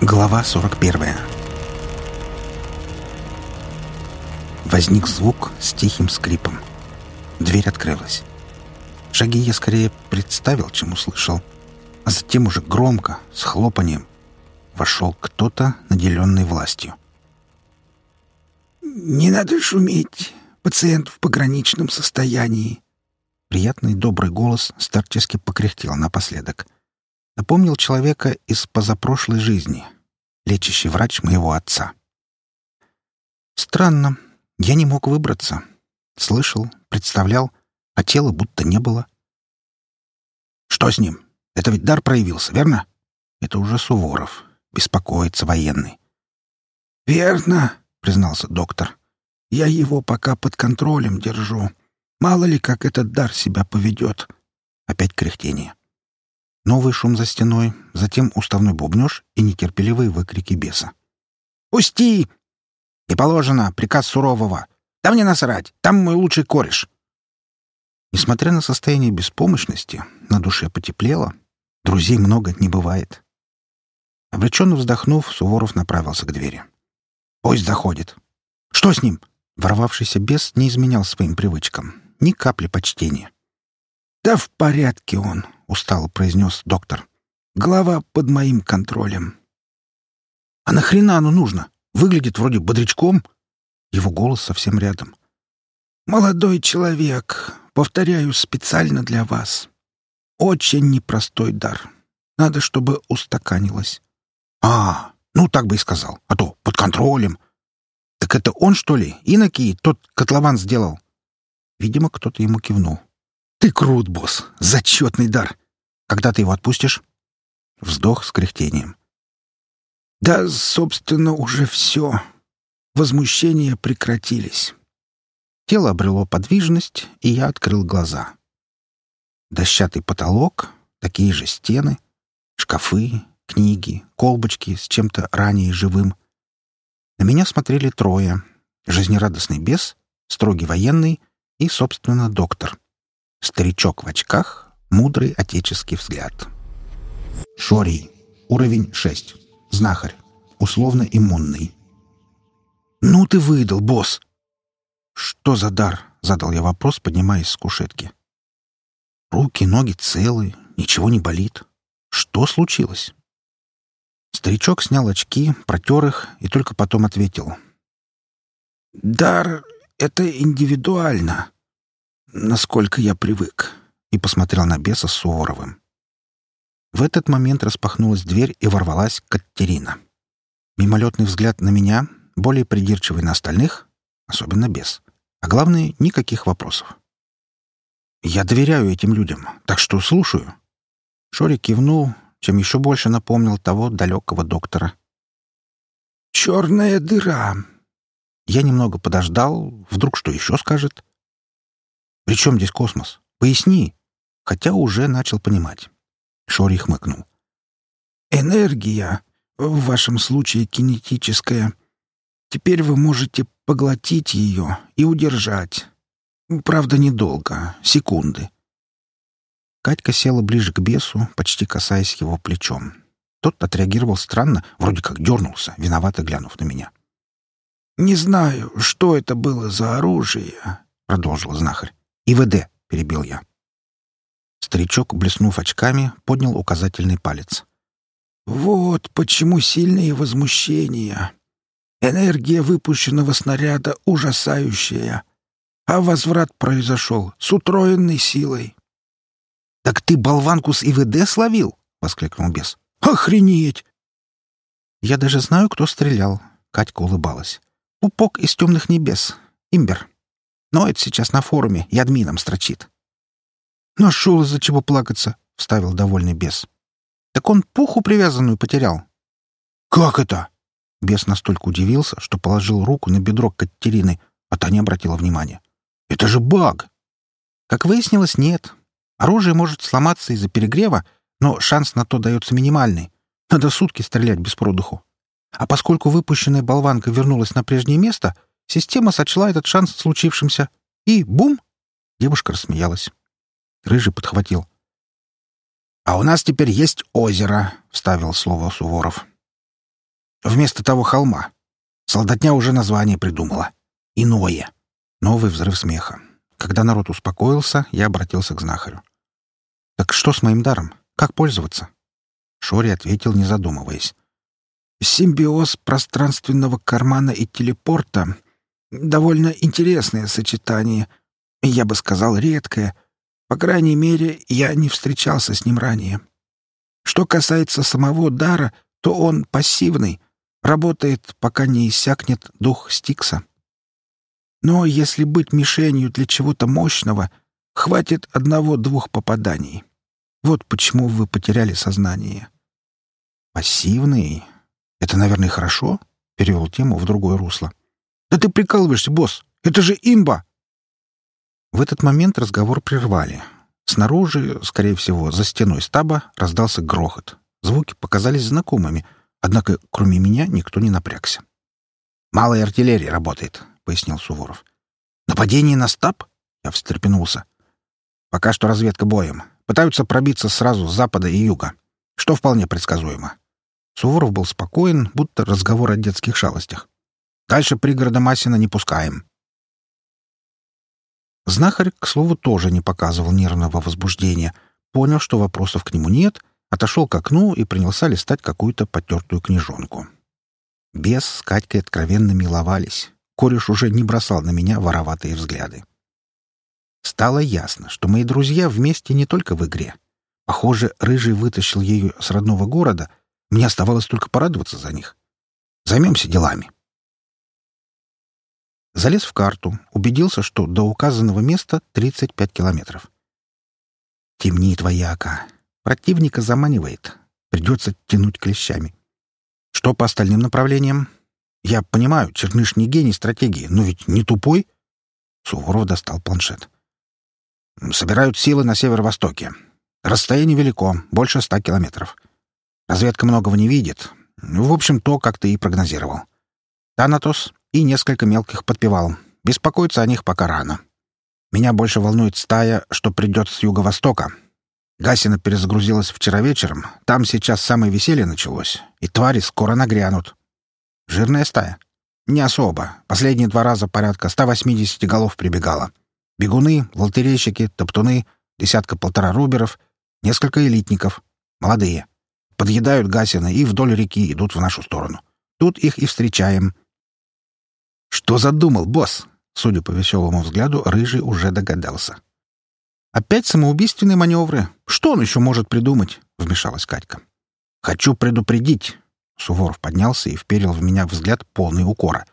Глава 41 Возник звук с тихим скрипом. Дверь открылась. Шаги я скорее представил, чем услышал. А затем уже громко, с хлопанием, вошел кто-то, наделенный властью. «Не надо шуметь. Пациент в пограничном состоянии». Приятный добрый голос старчески покряхтел напоследок — напомнил человека из позапрошлой жизни, лечащий врач моего отца. Странно, я не мог выбраться. Слышал, представлял, а тела будто не было. Что с ним? Это ведь дар проявился, верно? Это уже Суворов. Беспокоится военный. «Верно», — признался доктор. «Я его пока под контролем держу. Мало ли, как этот дар себя поведет». Опять кряхтение. Новый шум за стеной, затем уставной бубнёж и нетерпеливые выкрики беса. «Пусти!» «Не положено! Приказ сурового! Да мне насрать! Там мой лучший кореш!» Несмотря на состояние беспомощности, на душе потеплело. Друзей много не бывает. Обреченно вздохнув, Суворов направился к двери. «Пусть заходит!» «Что с ним?» Ворвавшийся бес не изменял своим привычкам. Ни капли почтения. «Да в порядке он!» — устало произнес доктор. «Голова под моим контролем». «А нахрена оно нужно? Выглядит вроде бодрячком». Его голос совсем рядом. «Молодой человек, повторяю специально для вас. Очень непростой дар. Надо, чтобы устаканилось». «А, ну так бы и сказал. А то под контролем». «Так это он, что ли? Иноки тот котлован сделал?» Видимо, кто-то ему кивнул. «Ты крут, босс! Зачетный дар! Когда ты его отпустишь?» Вздох с кряхтением. «Да, собственно, уже все. Возмущения прекратились». Тело обрело подвижность, и я открыл глаза. Дощатый потолок, такие же стены, шкафы, книги, колбочки с чем-то ранее живым. На меня смотрели трое. Жизнерадостный бес, строгий военный и, собственно, доктор. Старичок в очках, мудрый отеческий взгляд. Шорий. Уровень 6. Знахарь. Условно иммунный. «Ну ты выдал, босс!» «Что за дар?» — задал я вопрос, поднимаясь с кушетки. «Руки, ноги целы, ничего не болит. Что случилось?» Старичок снял очки, протер их и только потом ответил. «Дар — это индивидуально насколько я привык, и посмотрел на беса с Суворовым. В этот момент распахнулась дверь и ворвалась Катерина. Мимолетный взгляд на меня, более придирчивый на остальных, особенно бес. А главное, никаких вопросов. «Я доверяю этим людям, так что слушаю». Шорик кивнул, чем еще больше напомнил того далекого доктора. «Черная дыра». Я немного подождал, вдруг что еще скажет, «При чем здесь космос? Поясни!» Хотя уже начал понимать. Шори хмыкнул. «Энергия, в вашем случае кинетическая. Теперь вы можете поглотить ее и удержать. Правда, недолго, секунды». Катька села ближе к бесу, почти касаясь его плечом. Тот отреагировал странно, вроде как дернулся, виновато глянув на меня. «Не знаю, что это было за оружие», — продолжил знахарь. ИВД», — перебил я. Старичок, блеснув очками, поднял указательный палец. «Вот почему сильные возмущения. Энергия выпущенного снаряда ужасающая, а возврат произошел с утроенной силой». «Так ты болванку с ИВД словил?» — воскликнул бес. «Охренеть!» «Я даже знаю, кто стрелял», — Катька улыбалась. «Пупок из темных небес. Имбер». Ноет сейчас на форуме и админом строчит. «Нашел из-за чего плакаться», — вставил довольный бес. «Так он пуху привязанную потерял». «Как это?» Бес настолько удивился, что положил руку на бедро Катерины, а та не обратила внимания. «Это же баг!» Как выяснилось, нет. Оружие может сломаться из-за перегрева, но шанс на то дается минимальный. Надо сутки стрелять без продуху. А поскольку выпущенная болванка вернулась на прежнее место — Система сочла этот шанс случившимся. И бум! Девушка рассмеялась. Рыжий подхватил. «А у нас теперь есть озеро», — вставил слово Суворов. Вместо того холма. Солдатня уже название придумала. Иное. Новый взрыв смеха. Когда народ успокоился, я обратился к знахарю. «Так что с моим даром? Как пользоваться?» Шори ответил, не задумываясь. «Симбиоз пространственного кармана и телепорта — довольно интересное сочетание. Я бы сказал, редкое. По крайней мере, я не встречался с ним ранее. Что касается самого дара, то он пассивный, работает, пока не иссякнет дух Стикса. Но если быть мишенью для чего-то мощного, хватит одного-двух попаданий. Вот почему вы потеряли сознание. Пассивный? Это, наверное, хорошо? Перевел тему в другое русло. Да ты прикалываешься, босс! Это же имба! В этот момент разговор прервали. Снаружи, скорее всего, за стеной стаба раздался грохот. Звуки показались знакомыми, однако кроме меня никто не напрягся. «Малая артиллерия работает», — пояснил Суворов. «Нападение на стаб?» — я встрепенулся. «Пока что разведка боем. Пытаются пробиться сразу с запада и юга, что вполне предсказуемо». Суворов был спокоен, будто разговор о детских шалостях. «Дальше пригорода Масина не пускаем. Знахарь, к слову, тоже не показывал нервного возбуждения. Понял, что вопросов к нему нет, отошел к окну и принялся листать какую-то потертую книжонку. Бес с Катькой откровенно миловались. Кореш уже не бросал на меня вороватые взгляды. Стало ясно, что мои друзья вместе не только в игре. Похоже, Рыжий вытащил ее с родного города. Мне оставалось только порадоваться за них. Займемся делами. Залез в карту, убедился, что до указанного места 35 километров. Темнит вояка. Противника заманивает. Придется тянуть клещами. Что по остальным направлениям? Я понимаю, Черныш не гений стратегии, но ведь не тупой. Суворов достал планшет. Собирают силы на северо-востоке. Расстояние велико, больше ста километров. Разведка многого не видит. В общем, то, как ты и прогнозировал. Танатос и несколько мелких подпевал. Беспокоиться о них пока рано. Меня больше волнует стая, что придет с юго-востока. Гасина перезагрузилась вчера вечером. Там сейчас самое веселье началось, и твари скоро нагрянут. Жирная стая? Не особо. Последние два раза порядка 180 голов прибегало. Бегуны, лотерейщики, топтуны, десятка-полтора руберов, несколько элитников. Молодые. Подъедают Гасина и вдоль реки идут в нашу сторону. Тут их и встречаем — «Что задумал, босс?» Судя по веселому взгляду, Рыжий уже догадался. «Опять самоубийственные маневры. Что он еще может придумать?» — вмешалась Катька. «Хочу предупредить». Суворов поднялся и вперил в меня взгляд полный укора.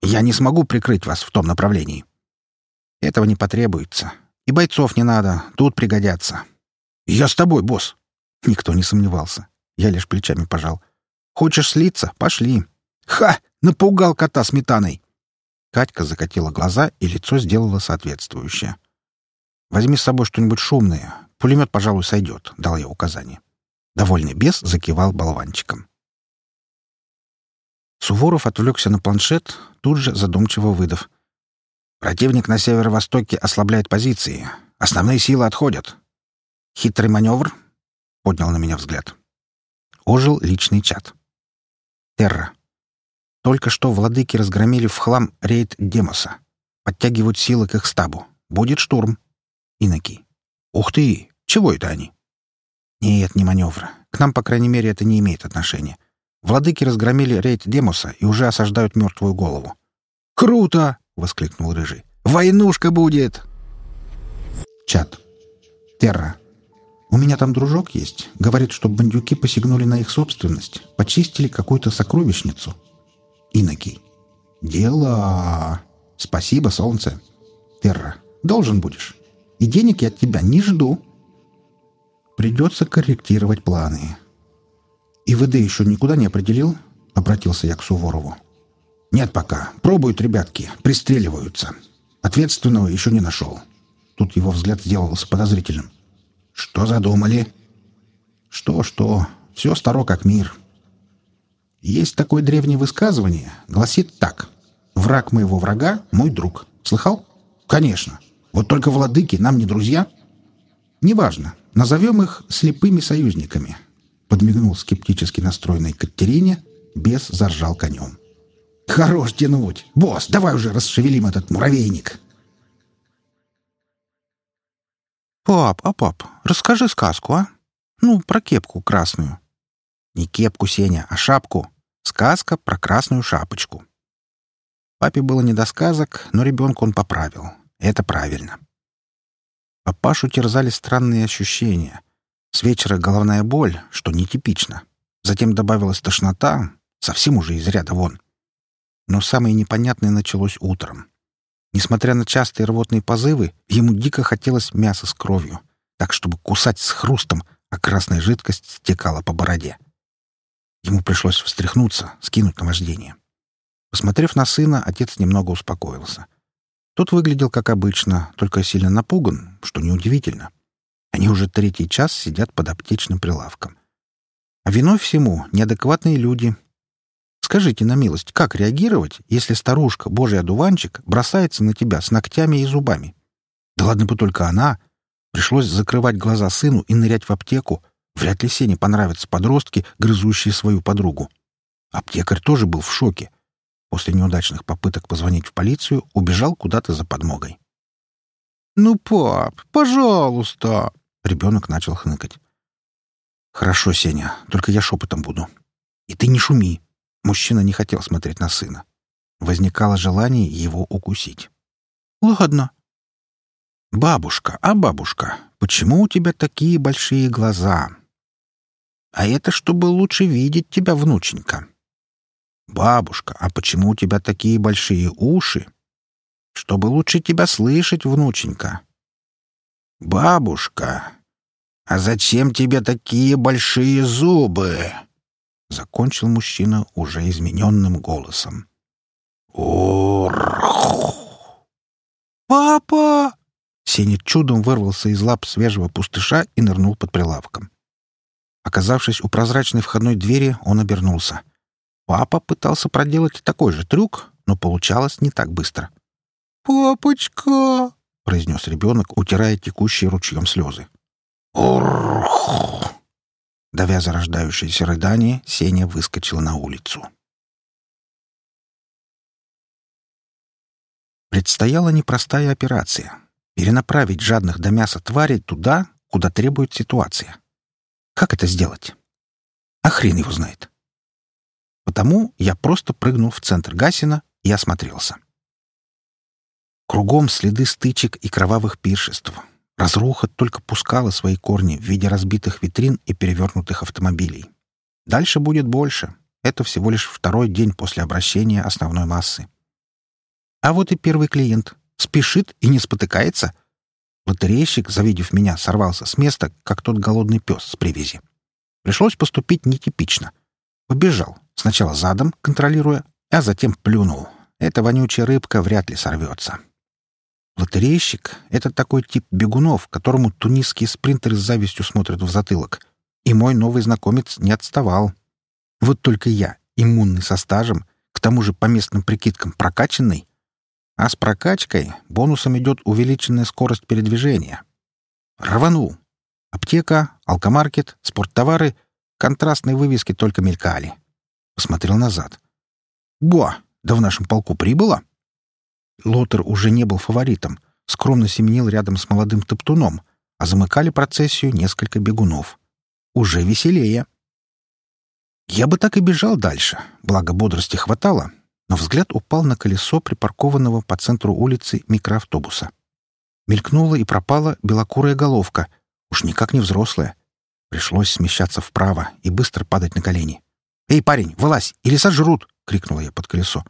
«Я не смогу прикрыть вас в том направлении». «Этого не потребуется. И бойцов не надо. Тут пригодятся». «Я с тобой, босс». Никто не сомневался. Я лишь плечами пожал. «Хочешь слиться? Пошли». «Ха! Напугал кота сметаной!» Катька закатила глаза, и лицо сделала соответствующее. «Возьми с собой что-нибудь шумное. Пулемет, пожалуй, сойдет», — дал я указание. Довольный бес закивал болванчиком. Суворов отвлекся на планшет, тут же задумчиво выдав. «Противник на северо-востоке ослабляет позиции. Основные силы отходят. Хитрый маневр?» — поднял на меня взгляд. Ожил личный чат. «Терра. Только что владыки разгромили в хлам рейд Демоса. Подтягивают силы к их стабу. Будет штурм. Иноки. Ух ты! Чего это они? Нет, не маневра. К нам, по крайней мере, это не имеет отношения. Владыки разгромили рейд Демоса и уже осаждают мертвую голову. «Круто!» — воскликнул Рыжий. «Войнушка будет!» Чат. Терра. У меня там дружок есть. Говорит, что бандюки посягнули на их собственность, почистили какую-то сокровищницу. Инокий. «Дело... Спасибо, солнце. Терра, должен будешь. И денег я от тебя не жду. Придется корректировать планы». И ВД еще никуда не определил?» — обратился я к Суворову. «Нет пока. Пробуют ребятки. Пристреливаются. Ответственного еще не нашел». Тут его взгляд сделался подозрительным. «Что задумали?» «Что-что? Все старо как мир. Есть такое древнее высказывание, гласит так. «Враг моего врага — мой друг». Слыхал? Конечно. Вот только владыки нам не друзья. Неважно. Назовем их слепыми союзниками. Подмигнул скептически настроенной Катерине, Бес заржал конем. «Хорош тянуть! Босс, давай уже расшевелим этот муравейник!» «Пап, а пап, расскажи сказку, а? Ну, про кепку красную». «Не кепку, Сеня, а шапку. Сказка про красную шапочку». Папе было не до сказок, но ребенку он поправил. Это правильно. Папашу терзали странные ощущения. С вечера головная боль, что нетипично. Затем добавилась тошнота, совсем уже из ряда вон. Но самое непонятное началось утром. Несмотря на частые рвотные позывы, ему дико хотелось мяса с кровью, так чтобы кусать с хрустом, а красная жидкость стекала по бороде. Ему пришлось встряхнуться, скинуть наваждение. Посмотрев на сына, отец немного успокоился. Тот выглядел как обычно, только сильно напуган, что неудивительно. Они уже третий час сидят под аптечным прилавком. А виной всему неадекватные люди. Скажите на милость, как реагировать, если старушка, божий одуванчик, бросается на тебя с ногтями и зубами? Да ладно бы только она. Пришлось закрывать глаза сыну и нырять в аптеку. Вряд ли Сене понравятся подростки, грызущие свою подругу. Аптекарь тоже был в шоке. После неудачных попыток позвонить в полицию убежал куда-то за подмогой. «Ну, пап, пожалуйста!» Ребенок начал хныкать. «Хорошо, Сеня, только я шепотом буду. И ты не шуми». Мужчина не хотел смотреть на сына. Возникало желание его укусить. «Ладно». «Бабушка, а бабушка, почему у тебя такие большие глаза?» «А это чтобы лучше видеть тебя, внученька». «Бабушка, а почему у тебя такие большие уши?» «Чтобы лучше тебя слышать, внученька». «Бабушка, а зачем тебе такие большие зубы?» Закончил мужчина уже измененным голосом. «Урх!» «Папа!» Сеня чудом вырвался из лап свежего пустыша и нырнул под прилавком. Оказавшись у прозрачной входной двери, он обернулся. Папа пытался проделать такой же трюк, но получалось не так быстро. «Папочка!» — произнес ребенок, утирая текущие ручьем слезы. «Урх!» Давя зарождающееся рыдание, Сеня выскочил на улицу. Предстояла непростая операция — перенаправить жадных до мяса тварей туда, куда требует ситуация. Как это сделать? А хрен его знает. Потому я просто прыгнул в центр Гасина и осмотрелся. Кругом следы стычек и кровавых пиршеств. Разруха только пускала свои корни в виде разбитых витрин и перевернутых автомобилей. Дальше будет больше. Это всего лишь второй день после обращения основной массы. А вот и первый клиент. Спешит и не спотыкается. Лотерейщик, завидев меня, сорвался с места, как тот голодный пес с привязи. Пришлось поступить нетипично. Побежал. Сначала задом, контролируя, а затем плюнул. Эта вонючая рыбка вряд ли сорвется. Лотерейщик — это такой тип бегунов, которому тунисские спринтеры с завистью смотрят в затылок. И мой новый знакомец не отставал. Вот только я, иммунный со стажем, к тому же по местным прикидкам прокачанный. А с прокачкой бонусом идет увеличенная скорость передвижения. Рванул. Аптека, алкомаркет, спорттовары, контрастные вывески только мелькали. Посмотрел назад. «Буа, да в нашем полку прибыло?» Лотер уже не был фаворитом, скромно семенил рядом с молодым топтуном, а замыкали процессию несколько бегунов. Уже веселее. Я бы так и бежал дальше, благо бодрости хватало, но взгляд упал на колесо припаркованного по центру улицы микроавтобуса. Мелькнула и пропала белокурая головка, уж никак не взрослая. Пришлось смещаться вправо и быстро падать на колени. «Эй, парень, вылазь, или сожрут!» — крикнула я под колесо.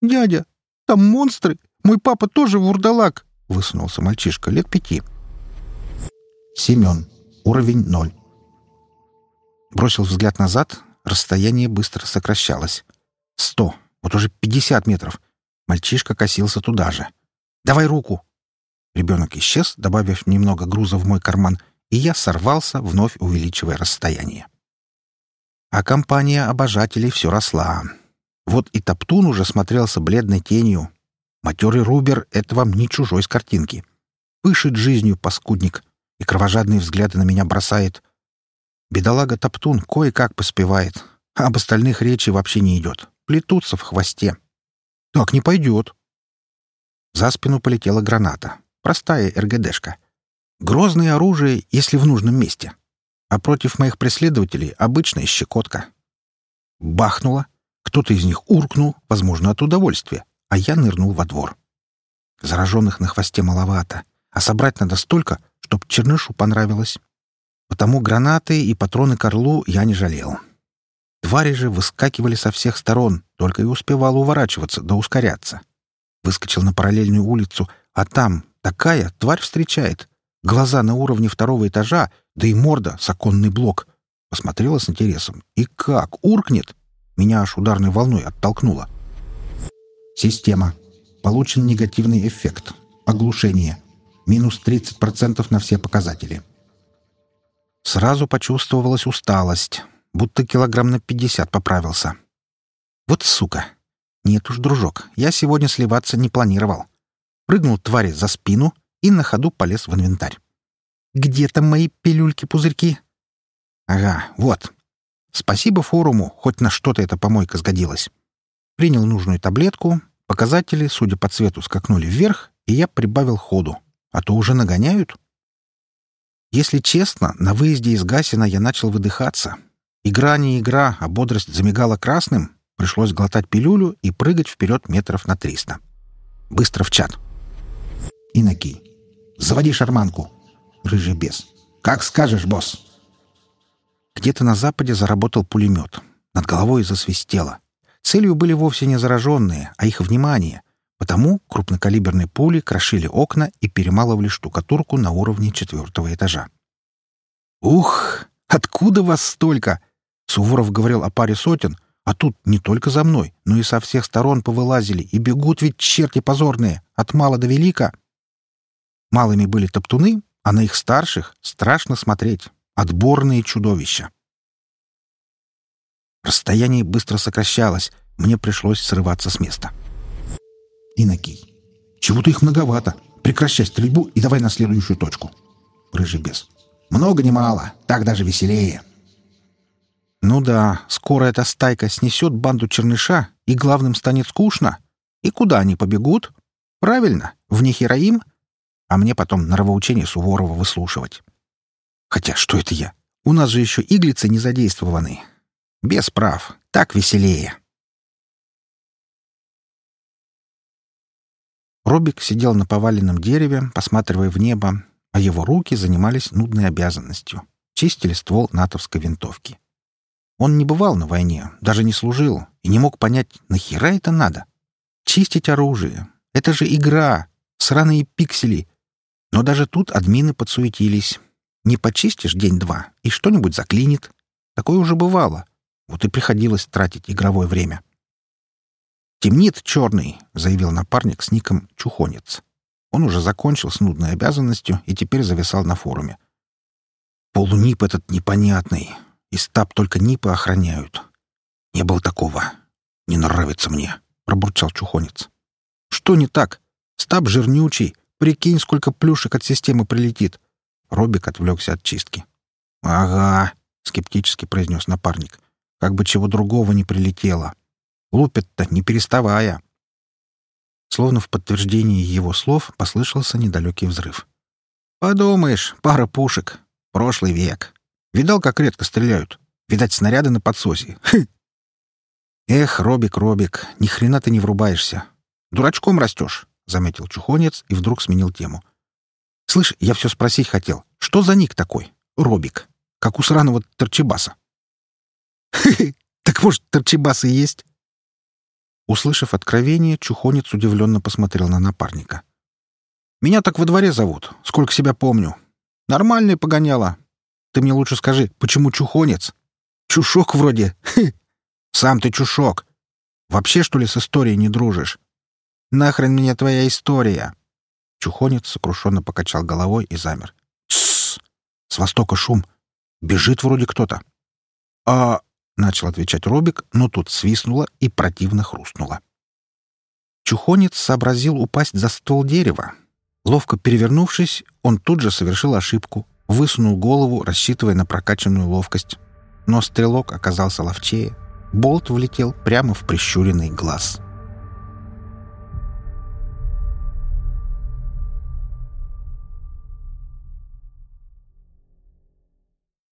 «Дядя, там монстры! Мой папа тоже вурдалак!» — высунулся мальчишка лет пяти. Семен. Уровень ноль. Бросил взгляд назад. Расстояние быстро сокращалось. Сто. Вот уже пятьдесят метров. Мальчишка косился туда же. «Давай руку!» Ребенок исчез, добавив немного груза в мой карман, и я сорвался, вновь увеличивая расстояние. А компания обожателей все росла. Вот и Топтун уже смотрелся бледной тенью. Матерый Рубер — это вам не чужой с картинки. Пышет жизнью паскудник и кровожадные взгляды на меня бросает. Бедолага Топтун кое-как поспевает. А об остальных речи вообще не идет. Плетутся в хвосте. Так не пойдет. За спину полетела граната. Простая РГДшка. Грозное оружие, если в нужном месте. А против моих преследователей обычная щекотка. Бахнуло. Кто-то из них уркнул, возможно, от удовольствия, а я нырнул во двор. Зараженных на хвосте маловато, а собрать надо столько, чтоб Чернышу понравилось. Потому гранаты и патроны к орлу я не жалел. Твари же выскакивали со всех сторон, только и успевал уворачиваться да ускоряться. Выскочил на параллельную улицу, а там такая тварь встречает. Глаза на уровне второго этажа, да и морда с оконный блок. Посмотрела с интересом. И как? Уркнет? Меня аж ударной волной оттолкнуло. Система. Получен негативный эффект. Оглушение. Минус 30% на все показатели. Сразу почувствовалась усталость. Будто килограмм на 50 поправился. Вот сука. Нет уж, дружок, я сегодня сливаться не планировал. Прыгнул твари за спину и на ходу полез в инвентарь. «Где там мои пилюльки-пузырьки?» «Ага, вот. Спасибо форуму, хоть на что-то эта помойка сгодилась. Принял нужную таблетку, показатели, судя по цвету, скакнули вверх, и я прибавил ходу. А то уже нагоняют. Если честно, на выезде из Гасина я начал выдыхаться. Игра не игра, а бодрость замигала красным. Пришлось глотать пилюлю и прыгать вперед метров на триста. Быстро в чат. Инокий. Заводи шарманку. Рыжий бес. Как скажешь, босс. Где-то на западе заработал пулемет. Над головой засвистело. Целью были вовсе не зараженные, а их внимание. Потому крупнокалиберные пули крошили окна и перемалывали штукатурку на уровне четвертого этажа. «Ух! Откуда вас столько?» Суворов говорил о паре сотен, а тут не только за мной, но и со всех сторон повылазили, и бегут ведь черти позорные, от мала до велика. Малыми были топтуны, а на их старших страшно смотреть. Отборные чудовища. Расстояние быстро сокращалось, мне пришлось срываться с места. Инокий. Чего-то их многовато. Прекращай стрельбу и давай на следующую точку. Рыжий бес. Много не мало, так даже веселее. Ну да, скоро эта стайка снесет банду черныша, и главным станет скучно. И куда они побегут? Правильно, в Нехераим, а мне потом норовоучение Суворова выслушивать. Хотя что это я? У нас же еще иглицы не задействованы. Без прав. Так веселее. Робик сидел на поваленном дереве, посматривая в небо, а его руки занимались нудной обязанностью — чистили ствол натовской винтовки. Он не бывал на войне, даже не служил, и не мог понять, нахера это надо. Чистить оружие — это же игра, сраные пиксели. Но даже тут админы подсуетились. Не почистишь день-два, и что-нибудь заклинит. Такое уже бывало. Вот и приходилось тратить игровое время. «Темнит черный», — заявил напарник с ником Чухонец. Он уже закончил с нудной обязанностью и теперь зависал на форуме. «Полунип этот непонятный. И стаб только нипы охраняют. Не было такого. Не нравится мне», — пробурчал Чухонец. «Что не так? Стаб жирнючий. Прикинь, сколько плюшек от системы прилетит. Робик отвлекся от чистки. «Ага», — скептически произнес напарник. «Как бы чего другого не прилетело. Лупят-то, не переставая». Словно в подтверждении его слов послышался недалекий взрыв. «Подумаешь, пара пушек. Прошлый век. Видал, как редко стреляют? Видать, снаряды на подсосе. Эх, Робик, Робик, ни хрена ты не врубаешься. Дурачком растешь, — заметил Чухонец и вдруг сменил тему. Слышь, я все спросить хотел. Что за ник такой? Робик. Как у сраного Торчебаса. Так может, Торчебас и есть? Услышав откровение, Чухонец удивленно посмотрел на напарника. «Меня так во дворе зовут, сколько себя помню. Нормальный погоняло. Ты мне лучше скажи, почему Чухонец? Чушок вроде. Сам ты чушок. Вообще, что ли, с историей не дружишь? Нахрен мне твоя история?» Чухонец сокрушенно покачал головой и замер. «Тссс! С востока шум. Бежит вроде кто-то». «А...» — начал отвечать Робик, но тут свистнуло и противно хрустнуло. Чухонец сообразил упасть за ствол дерева. Ловко перевернувшись, он тут же совершил ошибку, высунул голову, рассчитывая на прокачанную ловкость. Но стрелок оказался ловчее — Болт влетел прямо в прищуренный глаз. —